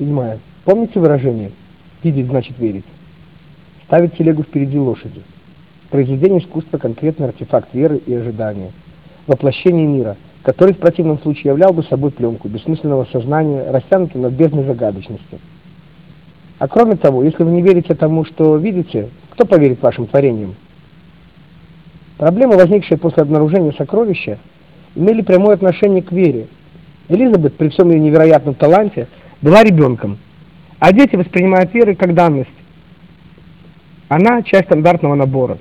Седьмая. Помните выражение «видеть значит верить»? Ставить телегу впереди лошади. Произведение искусства – конкретный артефакт веры и ожидания. Воплощение мира, который в противном случае являл бы собой пленку бессмысленного сознания, растянутую над бездной загадочности. А кроме того, если вы не верите тому, что видите, кто поверит вашим творениям? Проблемы, возникшие после обнаружения сокровища, имели прямое отношение к вере. Элизабет, при всем ее невероятном таланте, была ребенком, а дети воспринимают веру как данность. Она часть стандартного набора.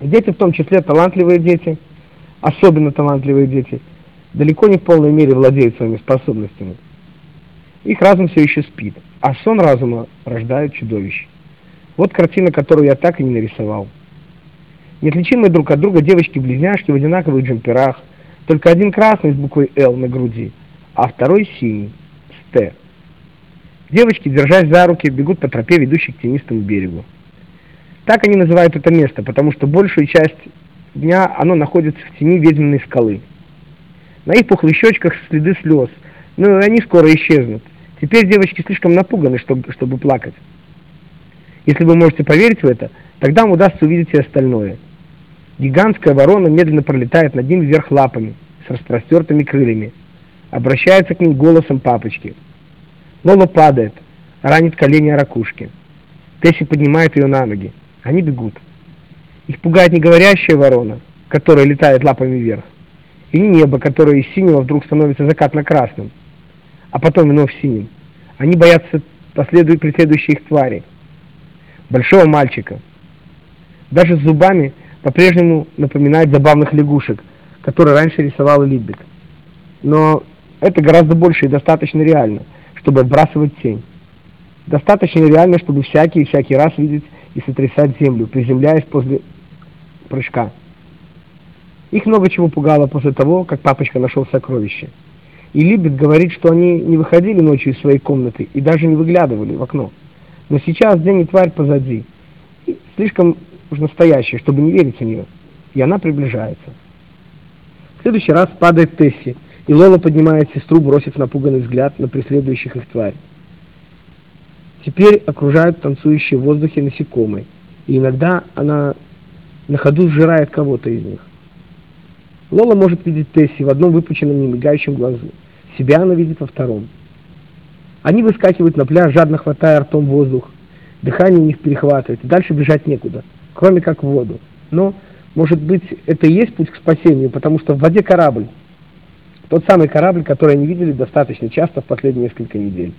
Дети, в том числе талантливые дети, особенно талантливые дети, далеко не в полной мере владеют своими способностями. Их разум все еще спит, а сон разума рождает чудовищ. Вот картина, которую я так и не нарисовал. Неотличимые друг от друга девочки-близняшки в одинаковых джемперах, только один красный с буквой «Л» на груди, а второй синий, «Т». Девочки, держась за руки, бегут по тропе, ведущей к тенистому берегу. Так они называют это место, потому что большую часть дня оно находится в тени ведьминой скалы. На их пухлых щечках следы слез, но они скоро исчезнут. Теперь девочки слишком напуганы, чтобы, чтобы плакать. Если вы можете поверить в это, тогда вам удастся увидеть и остальное. Гигантская ворона медленно пролетает над ним вверх лапами, с распростертыми крыльями. Обращается к ним голосом папочки. Лола падает, ранит колени о ракушке. Тесси поднимает ее на ноги. Они бегут. Их пугает не говорящая ворона, которая летает лапами вверх, и не небо, которое из синего вдруг становится закатно-красным, а потом вновь синим. Они боятся последующих преследующей их твари. Большого мальчика. Даже с зубами по-прежнему напоминает забавных лягушек, которые раньше рисовала Либбит. Но это гораздо больше и достаточно реально – чтобы отбрасывать тень. Достаточно реально, чтобы всякий и всякий раз видеть и сотрясать землю, приземляясь после прыжка. Их много чего пугало после того, как папочка нашел сокровище. И Либет говорит, что они не выходили ночью из своей комнаты и даже не выглядывали в окно. Но сейчас день и тварь позади. И слишком уж настоящая, чтобы не верить в нее. И она приближается. В следующий раз падает Тесси, и Лола поднимает сестру, бросив напуганный взгляд на преследующих их тварь. Теперь окружают танцующие в воздухе насекомые, и иногда она на ходу сжирает кого-то из них. Лола может видеть Тесси в одном выпученном немигающем глазу. Себя она видит во втором. Они выскакивают на пляж, жадно хватая ртом воздух. Дыхание у них перехватывает, и дальше бежать некуда, кроме как в воду. Но, может быть, это и есть путь к спасению, потому что в воде корабль, тот самый корабль, который они видели достаточно часто в последние несколько недель.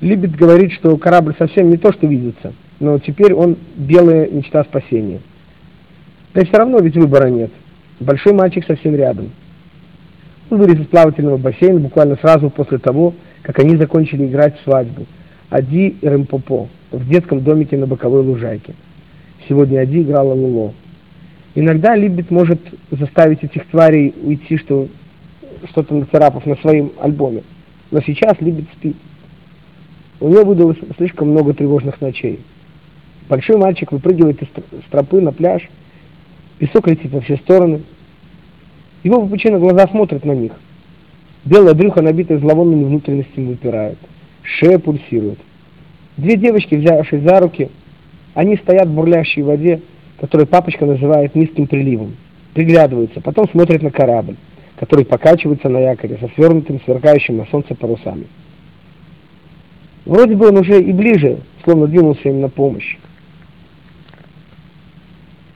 Либет говорит, что корабль совсем не то, что видится, но теперь он белая мечта спасения. Да все равно ведь выбора нет. Большой мальчик совсем рядом. Он вылез из плавательного бассейна буквально сразу после того, как они закончили играть в свадьбу. Ади и Рэмпопо в детском домике на боковой лужайке. Сегодня Ади играла Луло. Иногда Либбит может заставить этих тварей уйти, что что-то нацарапав на своем альбоме. Но сейчас Либбит спит. У него выдалось слишком много тревожных ночей. Большой мальчик выпрыгивает из тропы на пляж, песок летит во все стороны. Его выпученные глаза смотрят на них. Белое брюхо, набитое зловонными внутренностями, выпирает. Шея пульсирует. Две девочки, взявшись за руки, они стоят в бурлящей воде, который папочка называет низким приливом. Приглядываются, потом смотрят на корабль, который покачивается на якоре со свернутым, сверкающим на солнце парусами. Вроде бы он уже и ближе, словно двинулся им на помощь.